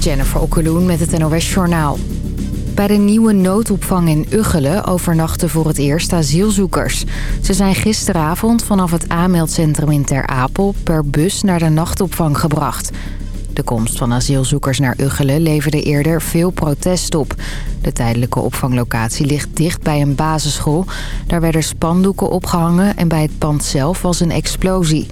Jennifer Okkeloen met het NOS Journaal. Bij de nieuwe noodopvang in Uggelen overnachten voor het eerst asielzoekers. Ze zijn gisteravond vanaf het aanmeldcentrum in Ter Apel per bus naar de nachtopvang gebracht. De komst van asielzoekers naar Uggelen leverde eerder veel protest op. De tijdelijke opvanglocatie ligt dicht bij een basisschool. Daar werden spandoeken opgehangen en bij het pand zelf was een explosie.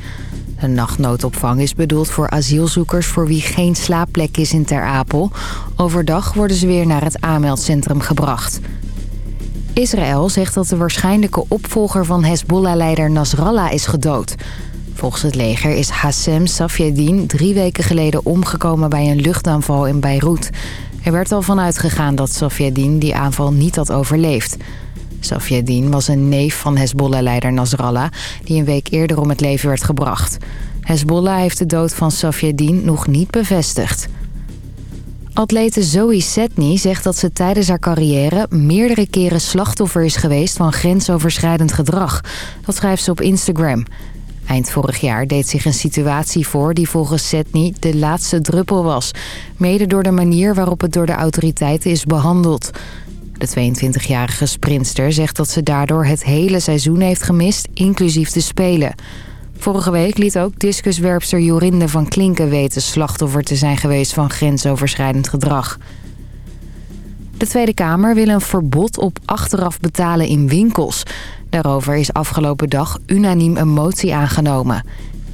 Een nachtnoodopvang is bedoeld voor asielzoekers voor wie geen slaapplek is in Ter Apel. Overdag worden ze weer naar het aanmeldcentrum gebracht. Israël zegt dat de waarschijnlijke opvolger van Hezbollah-leider Nasrallah is gedood. Volgens het leger is Hassem Safieddin drie weken geleden omgekomen bij een luchtaanval in Beirut. Er werd al vanuit gegaan dat Safieddin die aanval niet had overleefd. Safieddin was een neef van Hezbollah-leider Nasrallah... die een week eerder om het leven werd gebracht. Hezbollah heeft de dood van Safieddin nog niet bevestigd. Atlete Zoe Setny zegt dat ze tijdens haar carrière... meerdere keren slachtoffer is geweest van grensoverschrijdend gedrag. Dat schrijft ze op Instagram. Eind vorig jaar deed zich een situatie voor die volgens Setny de laatste druppel was. Mede door de manier waarop het door de autoriteiten is behandeld. De 22-jarige sprinster zegt dat ze daardoor het hele seizoen heeft gemist, inclusief de Spelen. Vorige week liet ook discuswerpster Jorinde van Klinken weten slachtoffer te zijn geweest van grensoverschrijdend gedrag. De Tweede Kamer wil een verbod op achteraf betalen in winkels. Daarover is afgelopen dag unaniem een motie aangenomen.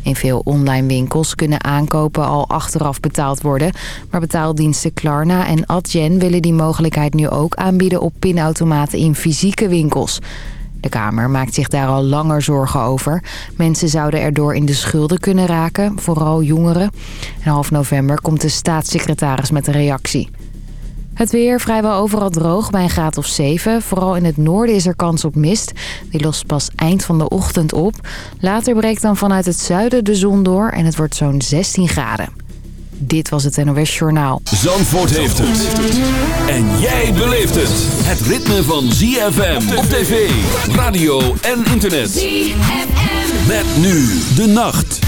In veel online winkels kunnen aankopen al achteraf betaald worden... maar betaaldiensten Klarna en Adyen willen die mogelijkheid nu ook aanbieden... op pinautomaten in fysieke winkels. De Kamer maakt zich daar al langer zorgen over. Mensen zouden erdoor in de schulden kunnen raken, vooral jongeren. En half november komt de staatssecretaris met een reactie. Het weer vrijwel overal droog bij een graad of 7. Vooral in het noorden is er kans op mist. Die lost pas eind van de ochtend op. Later breekt dan vanuit het zuiden de zon door en het wordt zo'n 16 graden. Dit was het NOS Journaal. Zandvoort heeft het. En jij beleeft het. Het ritme van ZFM op tv, radio en internet. ZFM. Met nu de nacht.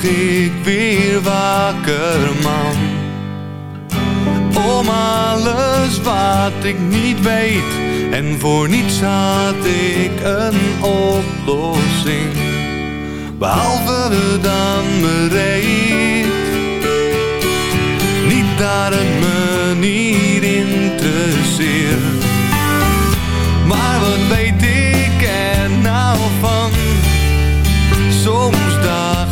ik weer wakker, man. Om alles wat ik niet weet en voor niets had ik een oplossing. Behalve dan bereid. Niet daar het in te zeer. Maar wat weet ik er nou van? Soms dagen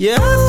Yeah.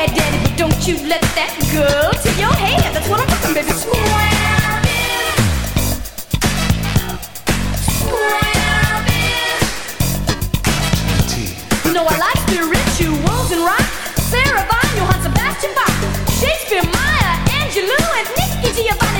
Hey, daddy, but don't you let that girl to your head. That's what I'm talking, baby. Square Square You know I like spirituals and rock. Sarah Vaughan, Johann Sebastian Bach, Shakespeare, Maya, Angelou, and Nikki Giovanni.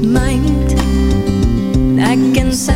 mind I can sense.